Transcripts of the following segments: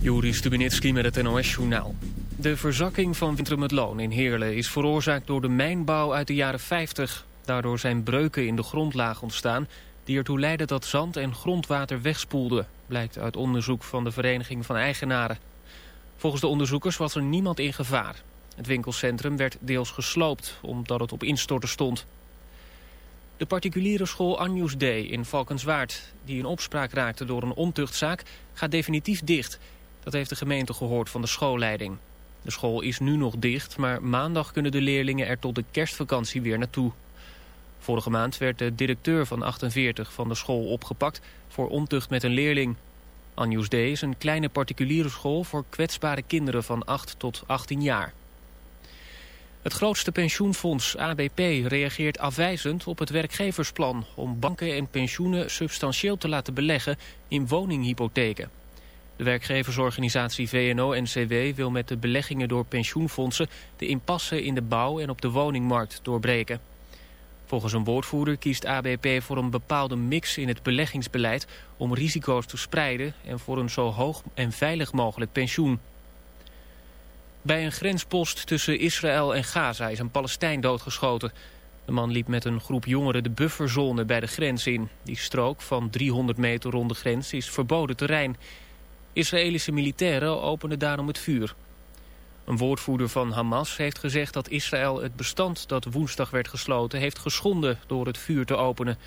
Juri Stubenitski met het NOS-journaal. De verzakking van Wintermetloon in Heerlen is veroorzaakt door de mijnbouw uit de jaren 50. Daardoor zijn breuken in de grondlaag ontstaan... die ertoe leidden dat zand en grondwater wegspoelden... blijkt uit onderzoek van de Vereniging van Eigenaren. Volgens de onderzoekers was er niemand in gevaar. Het winkelcentrum werd deels gesloopt omdat het op instorten stond. De particuliere school Anjus D. in Valkenswaard... die in opspraak raakte door een ontuchtzaak, gaat definitief dicht... Dat heeft de gemeente gehoord van de schoolleiding. De school is nu nog dicht, maar maandag kunnen de leerlingen er tot de kerstvakantie weer naartoe. Vorige maand werd de directeur van 48 van de school opgepakt voor ontucht met een leerling. Anjus D is een kleine particuliere school voor kwetsbare kinderen van 8 tot 18 jaar. Het grootste pensioenfonds ABP reageert afwijzend op het werkgeversplan... om banken en pensioenen substantieel te laten beleggen in woninghypotheken. De werkgeversorganisatie VNO-NCW wil met de beleggingen door pensioenfondsen de impasse in de bouw en op de woningmarkt doorbreken. Volgens een woordvoerder kiest ABP voor een bepaalde mix in het beleggingsbeleid om risico's te spreiden en voor een zo hoog en veilig mogelijk pensioen. Bij een grenspost tussen Israël en Gaza is een Palestijn doodgeschoten. De man liep met een groep jongeren de bufferzone bij de grens in. Die strook van 300 meter rond de grens is verboden terrein. Israëlische militairen openden daarom het vuur. Een woordvoerder van Hamas heeft gezegd dat Israël het bestand dat woensdag werd gesloten heeft geschonden door het vuur te openen.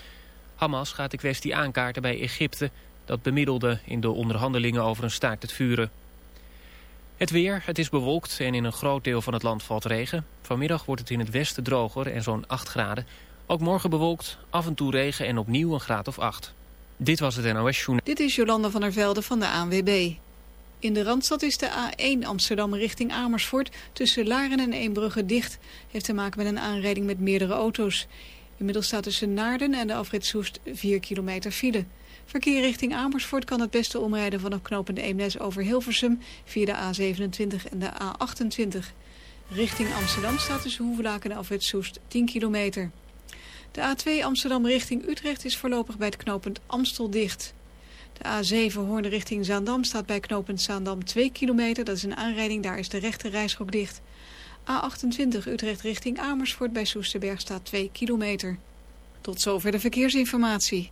Hamas gaat de kwestie aankaarten bij Egypte dat bemiddelde in de onderhandelingen over een staakt het vuren. Het weer, het is bewolkt en in een groot deel van het land valt regen. Vanmiddag wordt het in het westen droger en zo'n 8 graden. Ook morgen bewolkt, af en toe regen en opnieuw een graad of 8. Dit was het NOS Journal. Dit is Jolanda van der Velde van de ANWB. In de Randstad is de A1 Amsterdam richting Amersfoort tussen Laren en Eembrugge dicht. Heeft te maken met een aanrijding met meerdere auto's. Inmiddels staat tussen Naarden en de afrit Soest 4 kilometer file. Verkeer richting Amersfoort kan het beste omrijden vanaf knopend Eemnes over Hilversum via de A27 en de A28. Richting Amsterdam staat tussen Hoevelaken en afrit Soest 10 kilometer. De A2 Amsterdam richting Utrecht is voorlopig bij het knooppunt Amstel dicht. De A7 Hoorn richting Zaandam staat bij knooppunt Zaandam 2 kilometer. Dat is een aanrijding, daar is de rechte dicht. A28 Utrecht richting Amersfoort bij Soesterberg staat 2 kilometer. Tot zover de verkeersinformatie.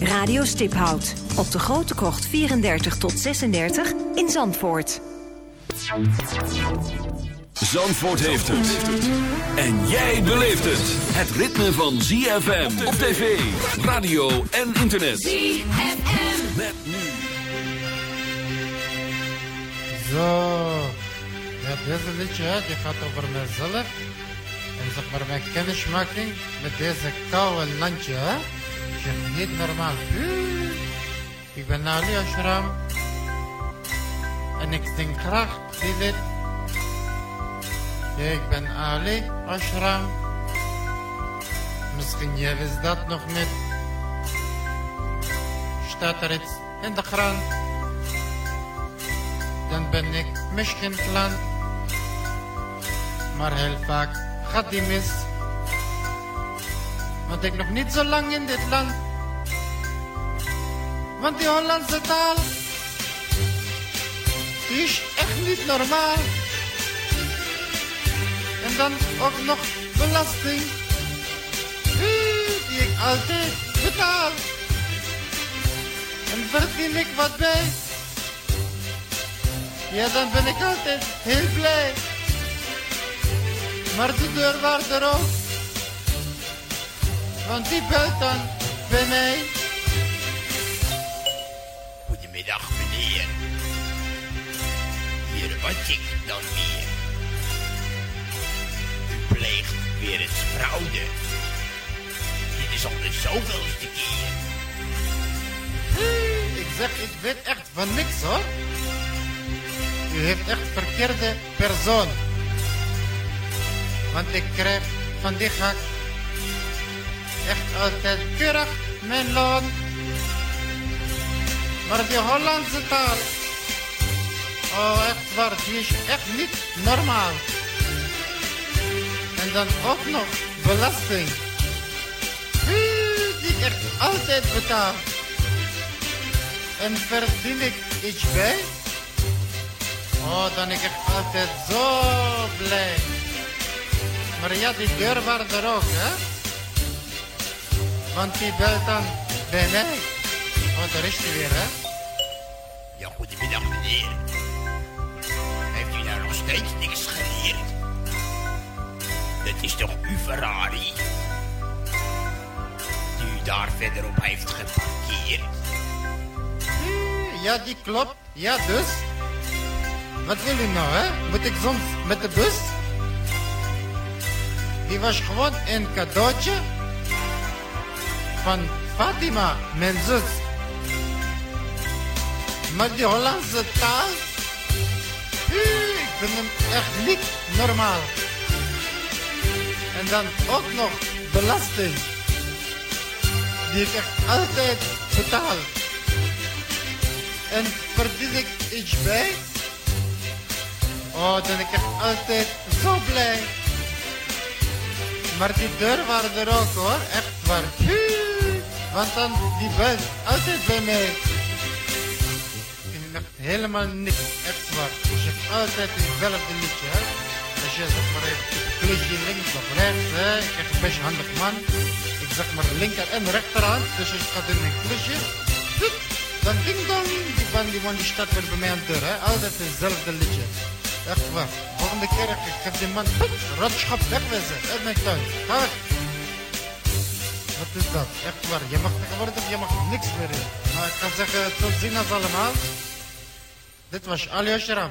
Radio Stiphout op de Grote Krocht 34 tot 36 in Zandvoort. Zandvoort heeft het. En jij beleeft het. Het ritme van ZFM op tv, radio en internet. ZFM. Met nu. Zo. Ja, deze liedje hè, die gaat over mezelf. En zeg maar mijn kennismaking met deze koude landje. Hè. bin nicht normal. Hm. Ich bin alle erschraubt. Und ich bin krach, sie wird. Ja, ich bin alle erschraubt. Müsken ja, wie noch mit? Statter jetzt in der Kran. Dann bin ich mich in Plan. Marhelfag, hat die Want ik nog niet zo lang in dit land. Want die Hollandse taal, die is echt niet normaal. En dan ook nog belasting, die ik altijd betaal. En verdien ik wat bij, ja dan ben ik altijd heel blij. Maar de deurwaarder ook, want die belt dan bij mij. Goedemiddag, meneer. Hier wat ik dan weer. U pleegt weer eens fraude. Dit is al de zoveelste keer. Ik zeg, ik weet echt van niks hoor. U heeft echt verkeerde persoon. Want ik krijg van die gak echt altijd keurig mijn loon. Maar die Hollandse taal, oh echt waar, die is echt niet normaal. En dan ook nog belasting. Die ik echt altijd betaal. En verdien ik iets bij? Oh, dan ik echt altijd zo blij. Maar ja, die deurwaarder ook, hè? Want die belt dan bij mij. Oh, daar is hij weer, hè? Ja, goedemiddag, meneer. Heeft u nou nog steeds niks geleerd? Dat is toch uw Ferrari? Die u daar verderop heeft geparkeerd. Ja, die klopt. Ja, dus. Wat wil u nou, hè? Moet ik soms met de bus? Die was gewoon een cadeautje van Fatima, mijn zus. Maar die Hollandse taal, ik vind hem echt niet normaal. En dan ook nog belasting, die ik echt altijd betaal. En verdien ik iets bij? Oh, dan ben ik echt altijd zo blij. Maar die deurwaarder ook hoor, echt waar. Want dan, die belt altijd bij mij. Ik helemaal niks, echt waar. Je hebt altijd hetzelfde liedje, hè. Als je zeg maar klusje links of rechts, hè. Ik heb een best handig man. Ik zeg maar linker en rechterhand, dus je gaat in een klusje. Dan ding dong, die man die, man die staat weer bij mij aan de deur, hè. Altijd hetzelfde liedje. Echt waar. Volgende keer ik ik heb die man rotschap wegwezen uit mijn tuin. Ga. Wat is dat? Echt waar. Je mag tegenwoordig je mag niks meer in. Maar ik kan zeggen, tot ziens allemaal. Dit was Ali Sharam.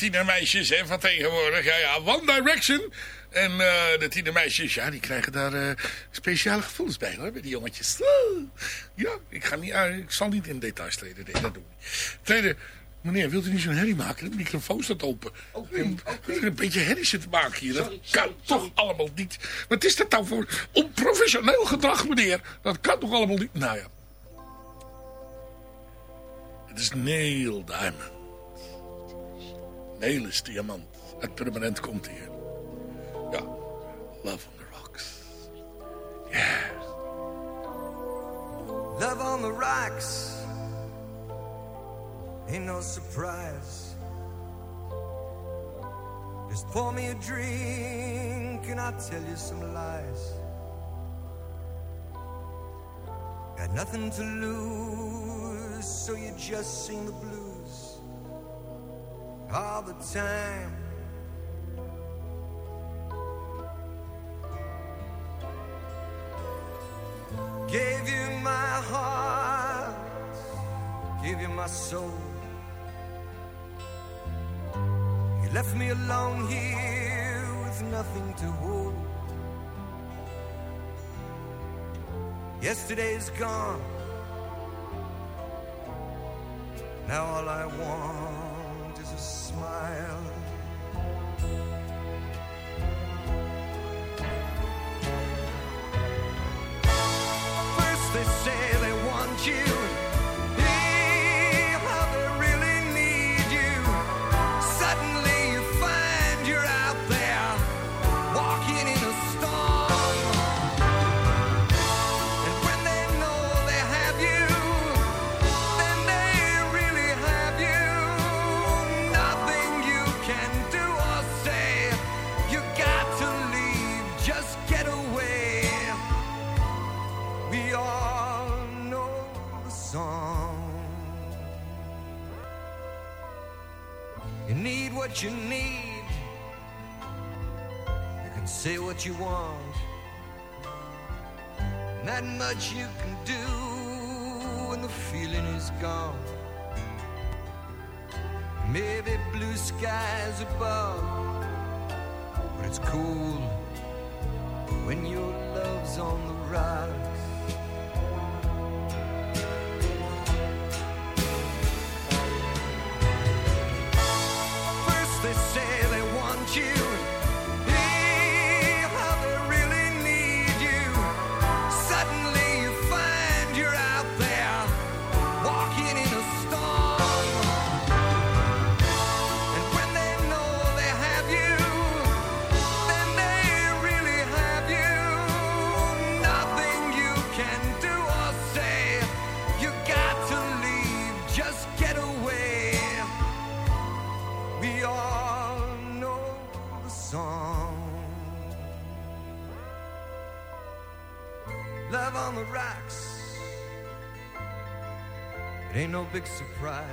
Tienermeisjes hè, van tegenwoordig. Ja, ja, One Direction. En eh, de tienermeisjes, ja, die krijgen daar eh, speciale gevoelens bij hoor, bij die jongetjes. Ja, ik, ga niet, ik zal niet in details treden, nee, dat doe ik niet. Tweede, meneer, wilt u niet zo'n herrie maken? De microfoon staat open. En, Een beetje herrie zitten maken hier, dat kan toch allemaal niet. Wat is dat nou voor onprofessioneel gedrag, meneer? Dat kan toch allemaal niet? Nou ja. Het is Neil Diamond. Neil is diamant. Het permanent komt hier. Ja, Love on the Rocks. Yeah. Love on the rocks ain't no surprise. Just pour me a drink and I'll tell you some lies. Got nothing to lose, so you just sing the blues all the time. Gave you my heart, gave you my soul. You left me alone here with nothing to hold. Yesterday's gone. Now all I want smile. Big surprise.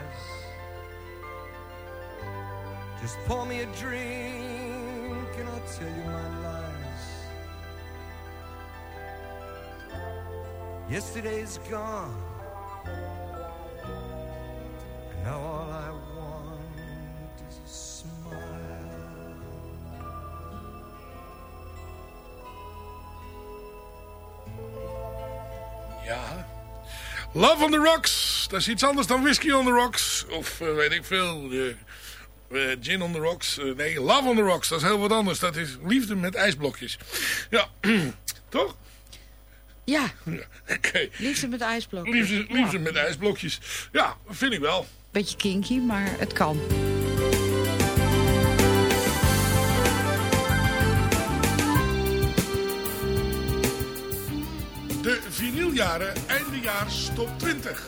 Just pour me a drink and I'll tell you my lies. Yesterday's gone. And now all I want is a smile. Ja. Love on the Rocks. Dat is iets anders dan Whisky on the Rocks. Of eh, weet ik veel. eh, gin on the Rocks. Eh, nee, Love on the Rocks. Dat is heel wat anders. Dat is liefde met ijsblokjes. Ja, toch? Ja, Ja, Oké. liefde met ijsblok. Liefde, liefde met ijsblokjes. Ja, vind ik wel. Beetje kinky, maar het kan. De vinyljaren eindejaars top 20.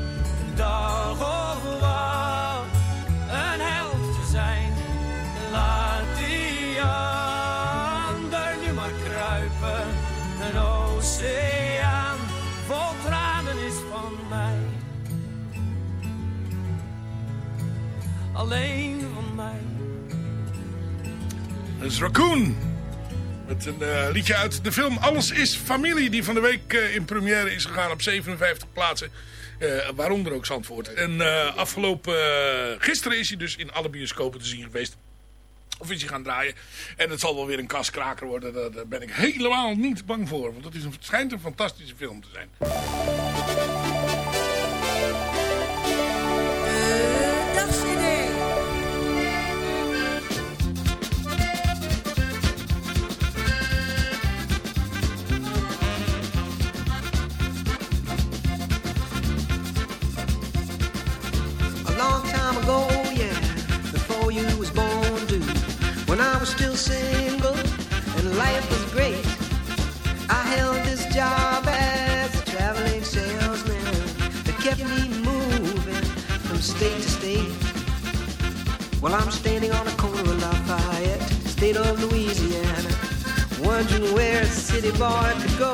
Raccoon. Met een eh, liedje uit de film Alles is Familie. Die van de week eh, in première is gegaan op 57 plaatsen. eh, waaronder ook Zandvoort. En afgelopen... gisteren is hij dus in alle bioscopen te zien geweest. Of is hij gaan draaien. En het zal wel weer een kaskraker worden. Daar, daar ben ik helemaal niet bang voor. Want het, is een, het schijnt een fantastische film te zijn. I was still single and life was great, I held this job as a traveling salesman that kept me moving from state to state. Well, I'm standing on the corner of Lafayette, state of Louisiana, wondering where a city boy could go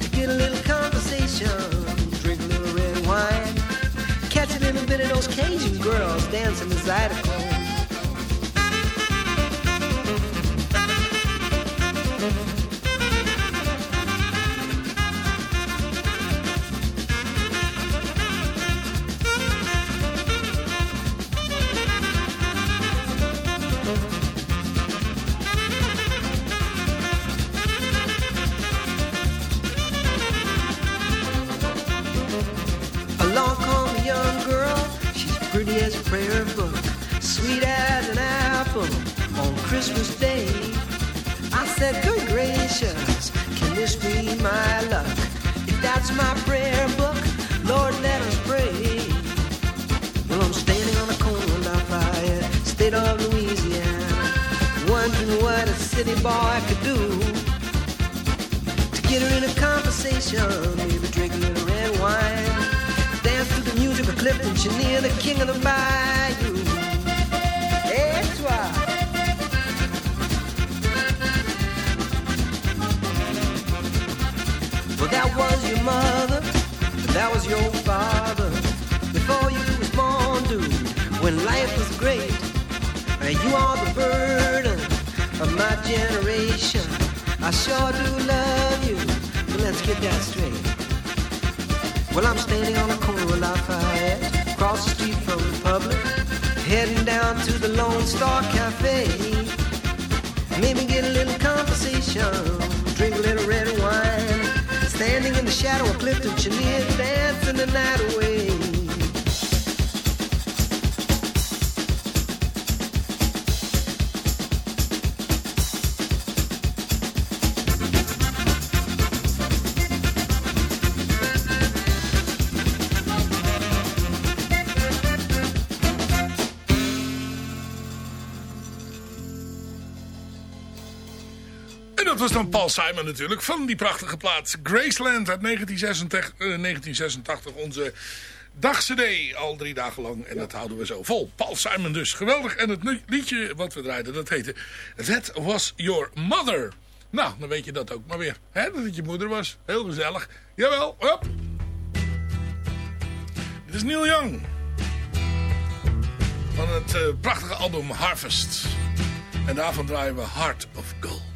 to get a little conversation, drink a little red wine. Catch a little bit of those Cajun girls dancing the Zydeco. Prayer book, sweet as an apple on Christmas Day. I said, good gracious, can this be my luck? If that's my prayer book, Lord, let us pray. Well, I'm standing on the corner of Lafayette, state of Louisiana, wondering what a city boy could do to get her in a conversation, maybe drink music of the king of the bayou. Et toi. Well, that was your mother, that was your father. Before you was born, dude, when life was great. And you are the burden of my generation. I sure do love you, let's get that straight. Well, I'm standing on the corner of Lafayette, across the street from Republic, heading down to the Lone Star Cafe. Maybe get a little conversation, drink a little red wine, standing in the shadow of Clifton Chenier, dancing the night away. Paul Simon natuurlijk van die prachtige plaats Graceland uit 1986, eh, 1986 onze dagcd al drie dagen lang. En dat houden we zo vol. Paul Simon dus, geweldig. En het liedje wat we draaiden, dat heette That Was Your Mother. Nou, dan weet je dat ook maar weer. Hè, dat het je moeder was. Heel gezellig. Jawel, hop. Dit is Neil Young. Van het eh, prachtige album Harvest. En daarvan draaien we Heart of Gold.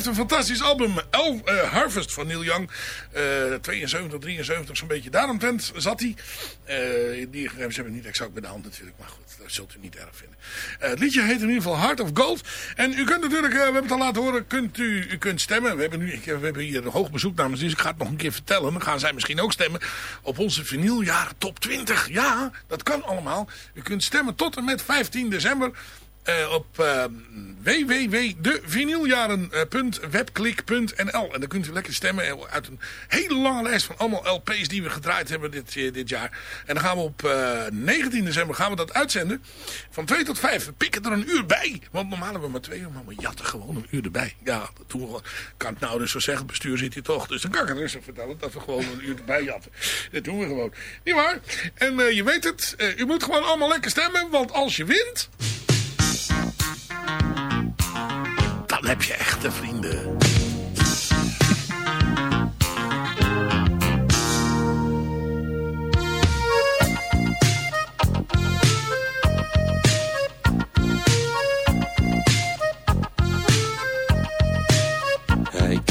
Blijft een fantastisch album. Eh, Harvest van Neil Young. Eh 72, 73, zo'n beetje. Daaromtrent zat hij. Eh, die gegevens hebben we niet exact bij de hand natuurlijk. Maar goed, dat zult u niet erg vinden. Eh, het liedje heet in ieder geval Heart of Gold. En u kunt natuurlijk, we hebben het al laten horen, kunt u, u kunt stemmen. We hebben, nu, we hebben hier een hoog bezoek namens, dus ik ga het nog een keer vertellen. Dan gaan zij misschien ook stemmen op onze vinyljaren top 20. Ja, dat kan allemaal. U kunt stemmen tot en met 15 december. Eh, op uh, En dan kunt u lekker stemmen uit een hele lange lijst van allemaal LP's die we gedraaid hebben dit, eh, dit jaar. En dan gaan we op eh 19 december gaan we dat uitzenden. Van 2 tot 5. We pikken er een uur bij. Want normaal hebben we maar twee uur, maar we jatten gewoon een uur erbij. Ja, dat doen we. Kan ik nou dus zo zeggen, het bestuur zit hier toch. Dus dan kan ik het rustig vertellen dat we gewoon een uur erbij jatten. Dat doen we gewoon. Niet waar? En eh, je weet het, eh, u moet gewoon allemaal lekker stemmen. Want als je wint... Dan heb je echte vrienden.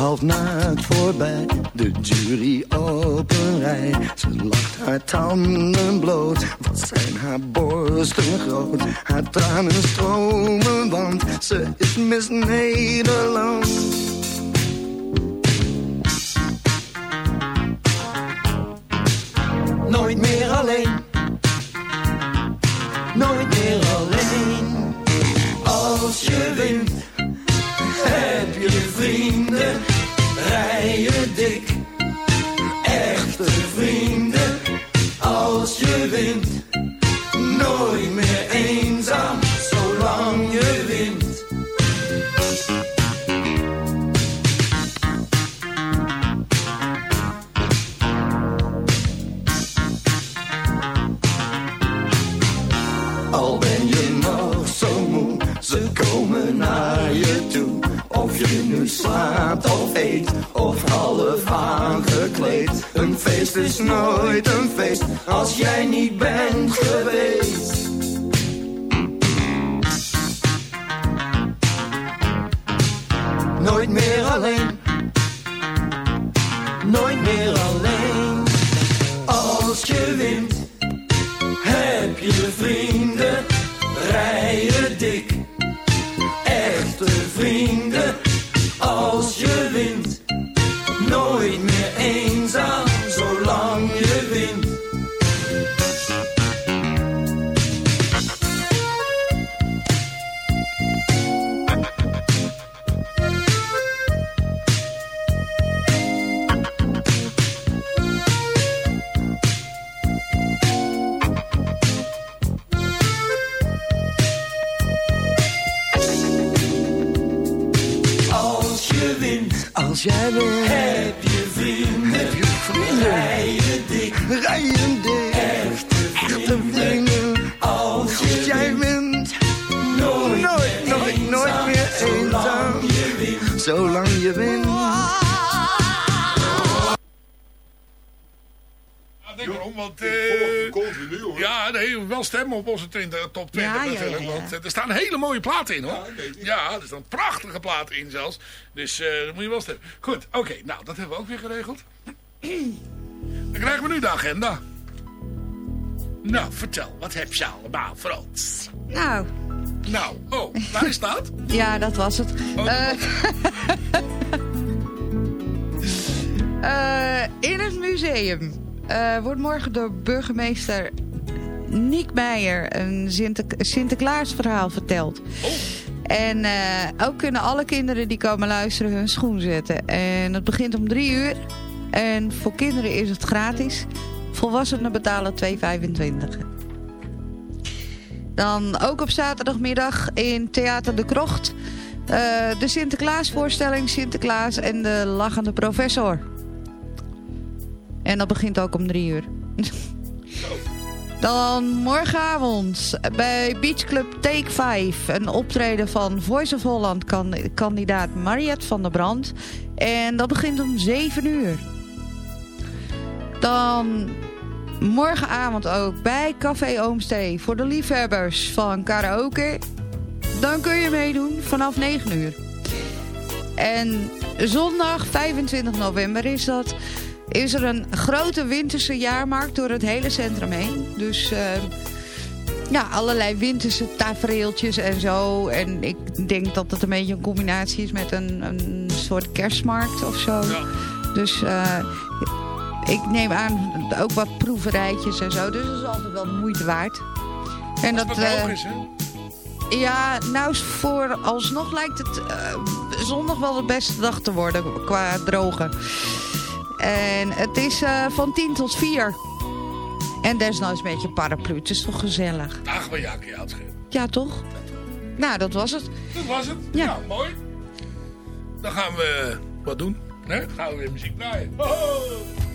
half naakt voorbij, de jury op rij. Ze lacht haar tanden bloot, wat zijn haar borsten groot. Haar tranen stromen, want ze is Miss Nederland. Nooit meer alleen. Nooit meer alleen. Als je wint, Nooit meer eenzaam. Zolang je wint. Al ben je nog zo moe, ze komen naar je toe. Of je nu slaapt of eet, of half aangekleed. Een feest is nooit een feest, als jij niet mooie platen in, hoor. Ja, er staan prachtige platen in zelfs. Dus eh dan moet je wel stemmen. Goed, oké. nou, dat hebben we ook weer geregeld. Dan krijgen we nu de agenda. Nou, vertel. Wat heb je allemaal voor ons? Nou, Nou, oh, waar is dat? ja, dat was het. Oh, Eh, eh, in het museum eh, wordt morgen door burgemeester Niek Meijer een Sinter Sinterklaasverhaal verteld. En eh, ook kunnen alle kinderen die komen luisteren hun schoen zetten. En het begint om drie uur. En voor kinderen is het gratis. Volwassenen betalen 2,25. Dan ook op zaterdagmiddag in Theater de Krocht. eh, de Sinterklaasvoorstelling Sinterklaas en de lachende professor. En dat begint ook om drie uur. Dan morgenavond bij Beach Club Take 5 een optreden van Voice of Holland kan, kandidaat Mariette van der Brand. En dat begint om 7 uur. Dan morgenavond ook bij Café Oomstee voor de liefhebbers van karaoke. Dan kun je meedoen vanaf 9 uur. En zondag 25 november is dat is er een grote winterse jaarmarkt door het hele centrum heen. Dus eh, ja, allerlei winterse tafereeltjes en zo. En ik denk dat het een beetje een combinatie is met een, een soort kerstmarkt of zo. Dus eh, ik neem aan ook wat proeverijtjes en zo. Dus dat is altijd wel de moeite waard. En Als het eh, droog is, hè? ja, nou voor alsnog lijkt het eh, zondag wel de beste dag te worden qua drogen. En het is eh, van 10 tot 4. En desnoods een beetje paraplu. Het is toch gezellig? Ach, maar ja, kun je uitschrijven. Ja, toch? Nou, dat was het. Dat was het. Ja. Nou, mooi. Dan gaan we wat doen. Hè? Dan gaan we weer muziek draaien. Ho, ho.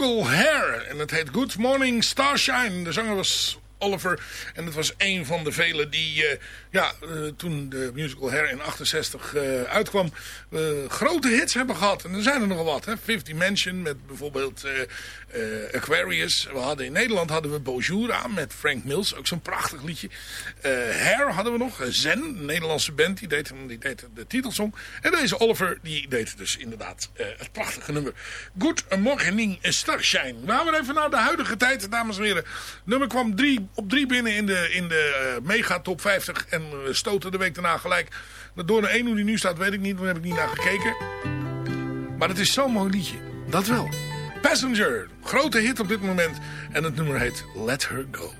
Musical Hair. En het heet Good Morning Starshine. De zanger was Oliver. En het was een van de velen die eh, ja, eh, toen de musical Hair in 68 eh, uitkwam... grote hits hebben gehad. En er zijn er nogal wat. Hè? Fifth Dimension met bijvoorbeeld Aquarius. We hadden in Nederland hadden we Bonjour aan met Frank Mills. Ook zo'n prachtig liedje. Hair hadden we nog. Zen, een Nederlandse band. Die deed, die deed de titelsong. En deze Oliver die deed dus inderdaad het prachtige nummer. Good Morning Starshine. We gaan weer even naar de huidige tijd, dames en heren. Nummer kwam drie, op drie binnen in de, in de eh, mega top 50. En stoten de week daarna gelijk. Door de 1 hoe die nu staat weet ik niet. Daar heb ik niet naar gekeken. Maar het is zo'n mooi liedje. Dat wel. Passenger. Grote hit op dit moment. En het nummer heet Let Her Go.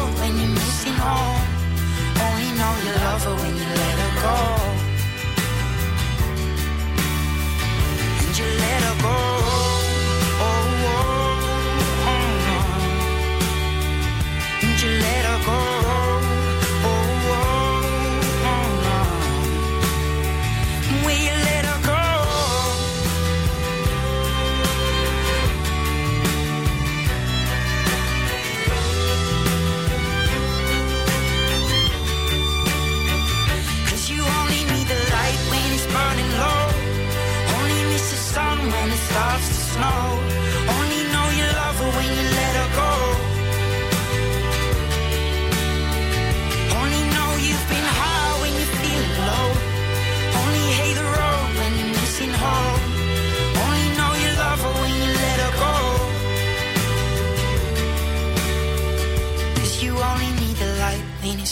home. Only know you love her when you let her go. And you let her go.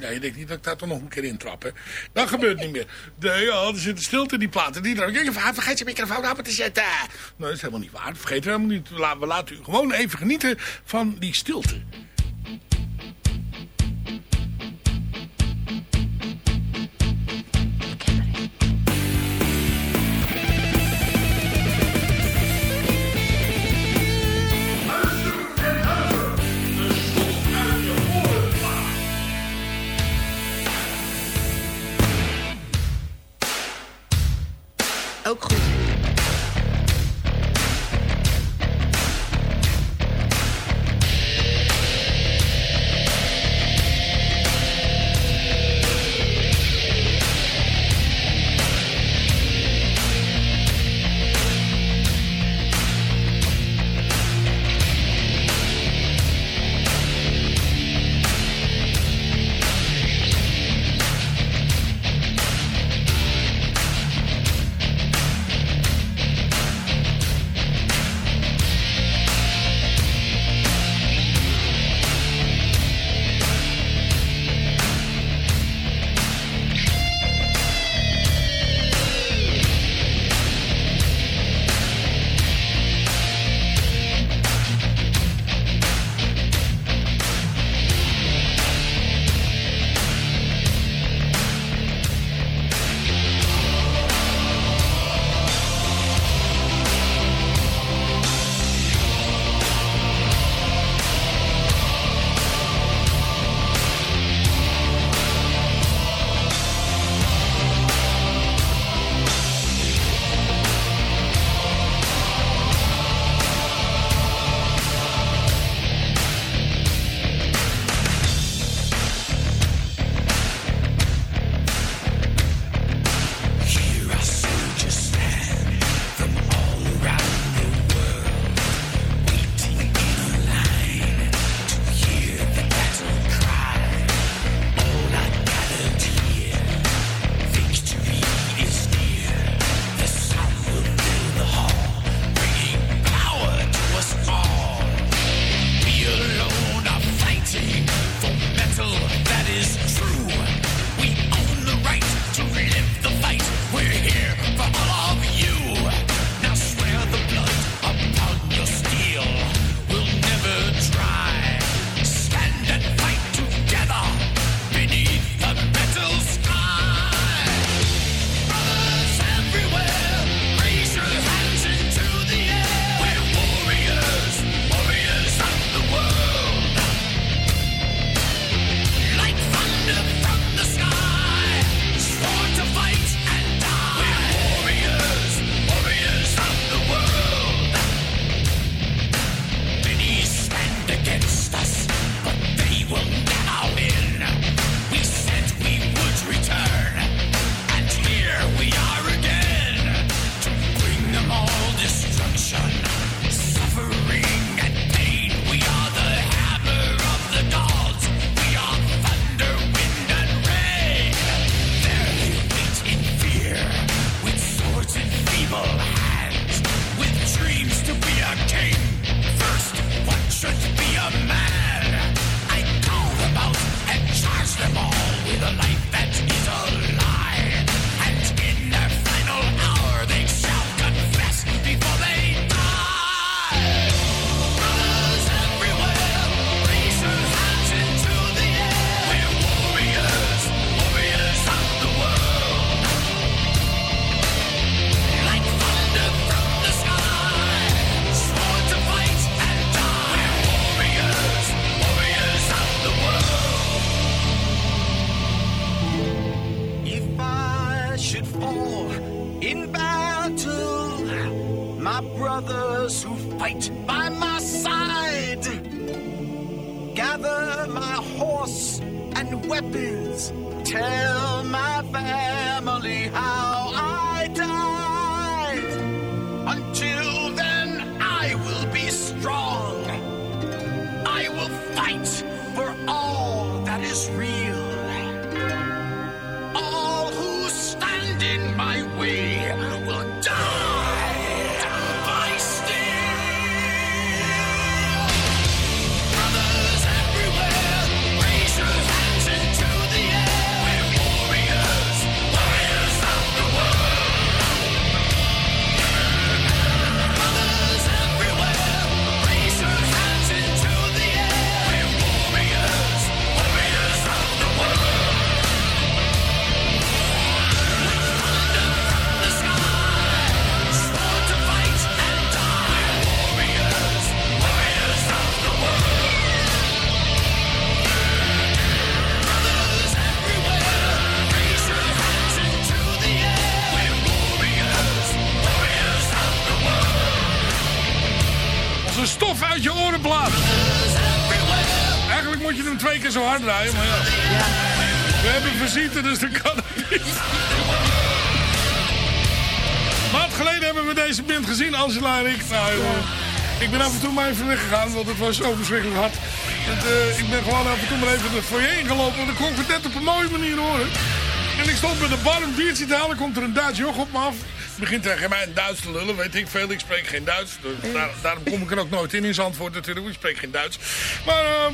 Nee, ik denk niet dat ik daar toch nog een keer in trap. Hè. Dat gebeurt niet meer. Nee, ja, er zit stilte in die platen. Die dan, vergeet je microfoon open te zetten. Nee, dat is helemaal niet waar. Vergeten we helemaal niet. We laten u gewoon even genieten van die stilte. Ben af en toe maar even weggegaan, want het was zo verschrikkelijk hard. Het, eh, ik ben gewoon af en toe maar even de foyer ingelopen, want ik kon het net op een mooie manier horen. En ik stond bij de bar een biertje te halen, komt er een Duits joch op me af. Begint tegen mij in Duits te lullen, weet ik veel. Ik spreek geen Duits. Dus daar- daarom kom ik er ook nooit in in Zandvoort natuurlijk. Ik spreek geen Duits. Maar eh,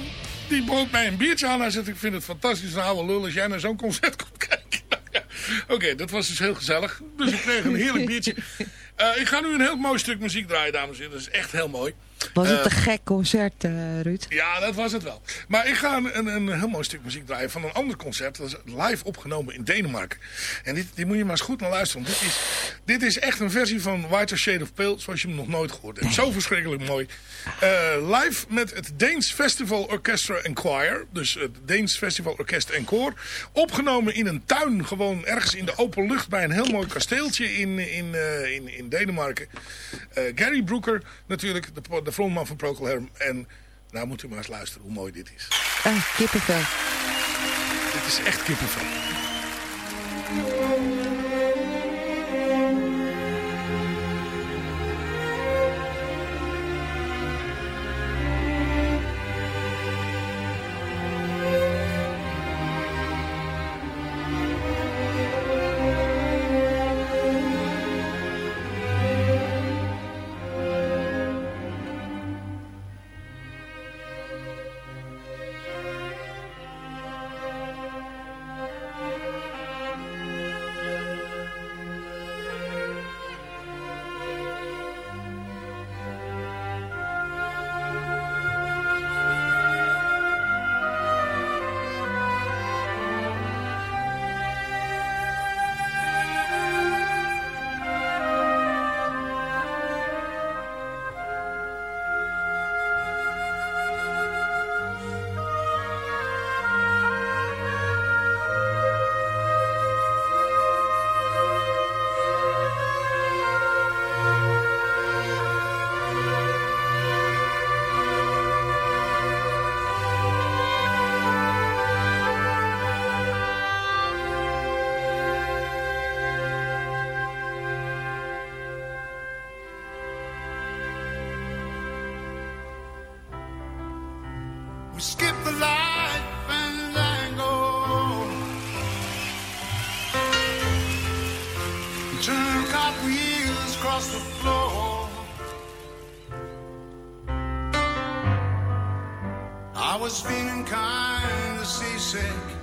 die bood mij een biertje aan. Hij zegt, ik vind het fantastisch een oude lul als jij naar zo'n concert komt kijken. Oké, dat was dus heel gezellig. Dus ik kreeg een heerlijk biertje. Eh, ik ga nu een heel mooi stuk muziek draaien, dames en heren. Dat is echt heel mooi. Was het Eh, een gek concert, eh, Ruud? ja, dat was het wel. Maar ik ga een, een, heel mooi stuk muziek draaien van een ander concert. Dat is live opgenomen in Denemarken. En dit, die moet je maar eens goed naar luisteren. Dit is, dit is echt een versie van Whiter Shade of Pale zoals je hem nog nooit gehoord hebt. Zo verschrikkelijk mooi. Eh, live met het Deens Festival Orchestra and Choir. Dus het Deens Festival Orkest en Koor. Opgenomen in een tuin, gewoon ergens in de open lucht bij een heel mooi kasteeltje in, in, in, in Denemarken. Gary Brooker natuurlijk, de, de frontman van Procol. En nou moet u maar eens luisteren hoe mooi dit is. Ah, kippenvel. Dit is echt kippenvel. I was feeling kind of seasick.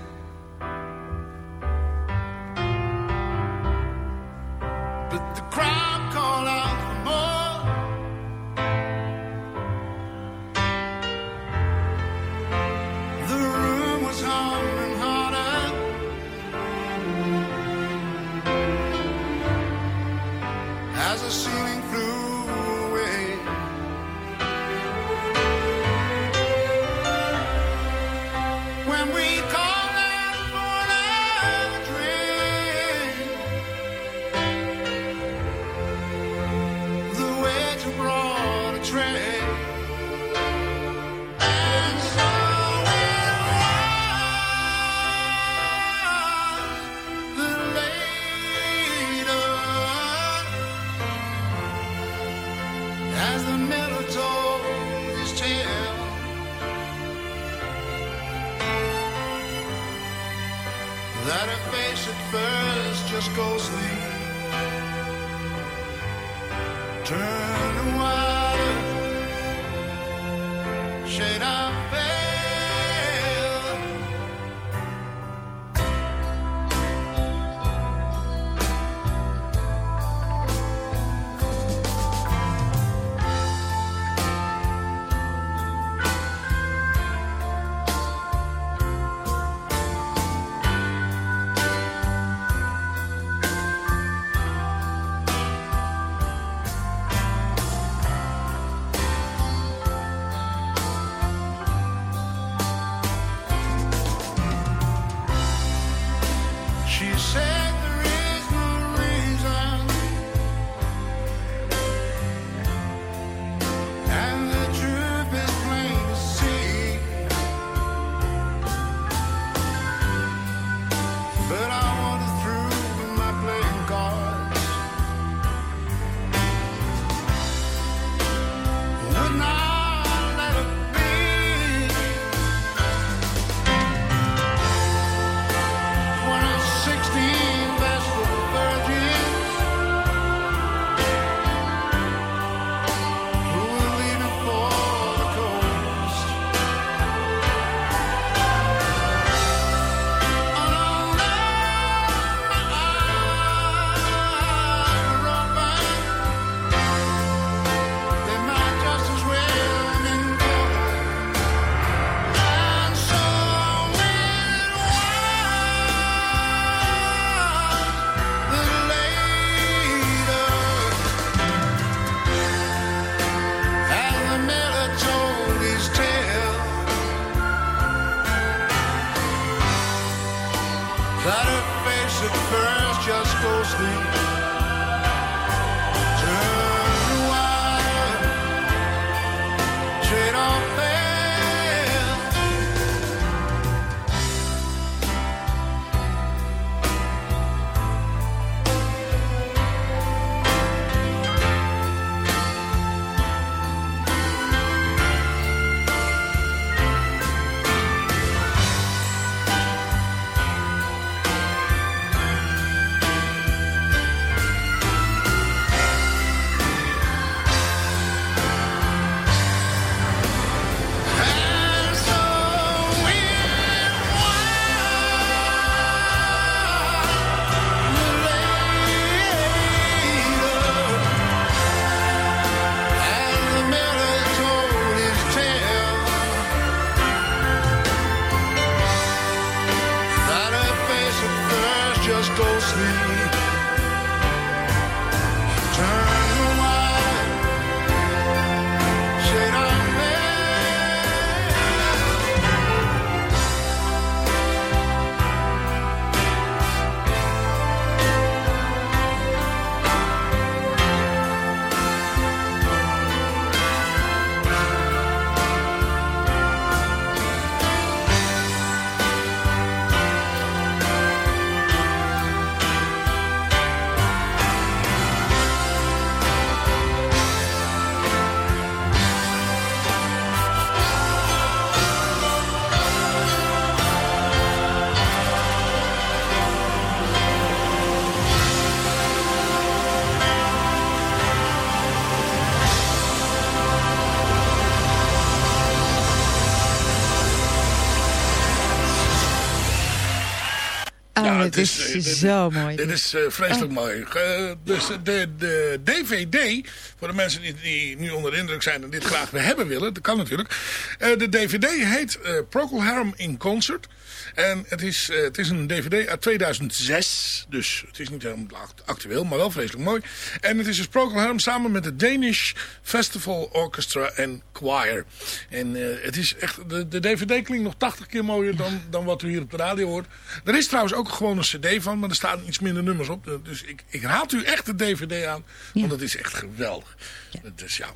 Het is, is, eh, dit- zo mooi. Dit is eh, vreselijk mooi. Eh, dus de, de DVD, voor de mensen die, die nu onder de indruk zijn en dit graag weer hebben willen, dat kan natuurlijk. De DVD heet Procol Harum in Concert. En het is, het is een DVD uit 2006, dus het is niet helemaal act- actueel, maar wel vreselijk mooi. En het is dus Procol Harum samen met het Danish Festival Orchestra en Choir. En het is echt, de, de DVD klinkt nog 80 keer mooier dan, dan wat u hier op de radio hoort. Er is trouwens ook gewoon gewoon cd van, maar er staan iets minder nummers op. Dus ik, ik raad u echt de dvd aan, want het is echt geweldig. Ja. Dus ja...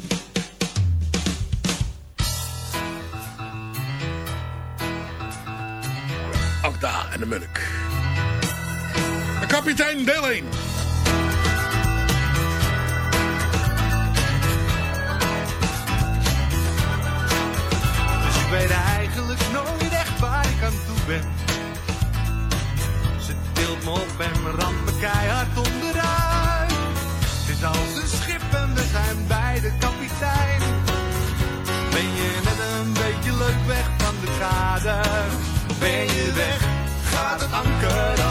Agda en de Munnik. De kapitein deel 1. Dus ik weet eigenlijk nooit echt waar ik aan toe ben speelt me op en rampen keihard onderuit. Het is als een schip en we zijn bij de kapitein. Ben je net een beetje leuk weg van de kade? Ben je weg, gaat het anker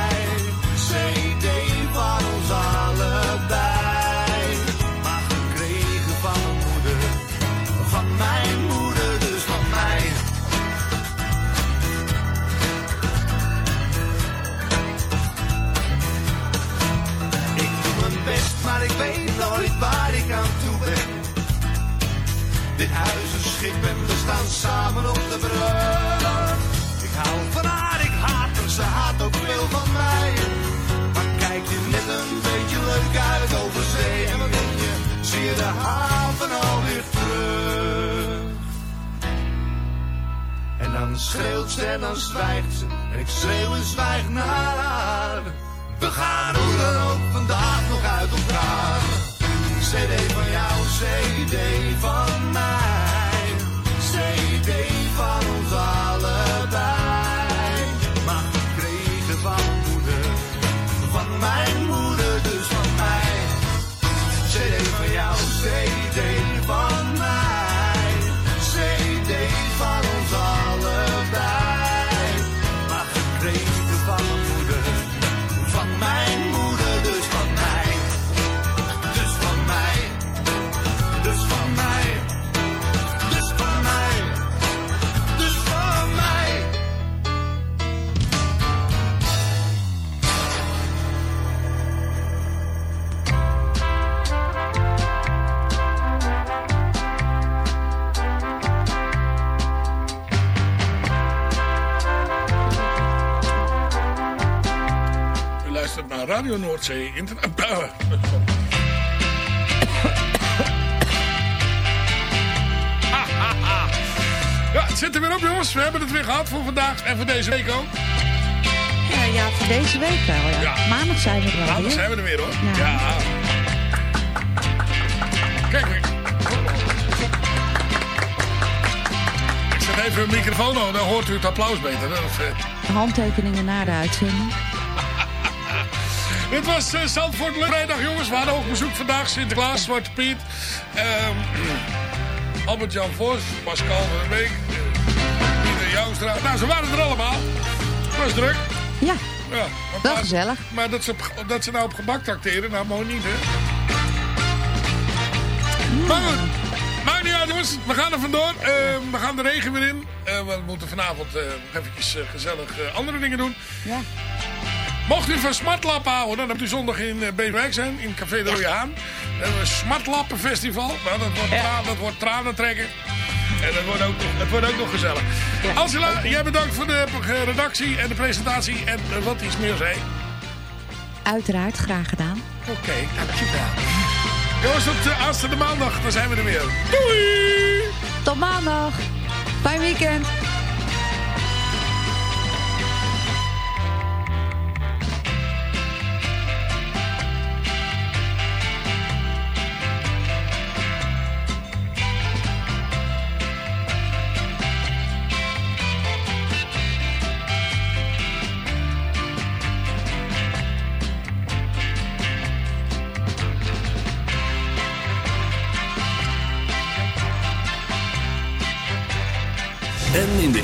Radio Noordzee. Ja, het zit er weer op jongens. We hebben het weer gehad voor vandaag en voor deze week ook. Ja, ja, voor deze week wel, ja. Ja. Maandag zijn we er wel Maandag weer. zijn we er weer hoor. Ja. Ja. Kijk. Ik zet even een microfoon op, dan hoort u het applaus beter. Eh, Handtekeningen na de uitzending. Dit was uh, Zandvoort vrijdag, jongens. We hadden ook bezoek vandaag. Sinterklaas, Zwarte Piet. ehm, Albert-Jan Vos, Pascal van Beek. eh, Pieter Joustra. Nou, ze waren er allemaal. Het was druk. Ja, Ja, maar wel maar- gezellig. Maar dat ze, op- dat ze nou op gebak tracteren, nou mooi niet, hè? Maar goed, maakt niet uit, jongens. We gaan er vandoor. Eh, we gaan de regen weer in. Eh, we moeten vanavond eventjes gezellig andere dingen doen. Ja. Mocht u van Smartlap houden, dan moet u zondag in uh, Beverwijk zijn, in Café de Rode Haan. We hebben een Smartlappenfestival. Nou, dat wordt, dat wordt tranen trekken. En dat wordt ook, het wordt ook nog gezellig. Angela, jij bedankt voor de eh, redactie en de presentatie en eh, wat iets meer zei. Uiteraard, graag gedaan. Oké, dankjewel. Jongens, tot aanstaande maandag, dan zijn we er weer. Doei! Tot maandag. Fijn weekend.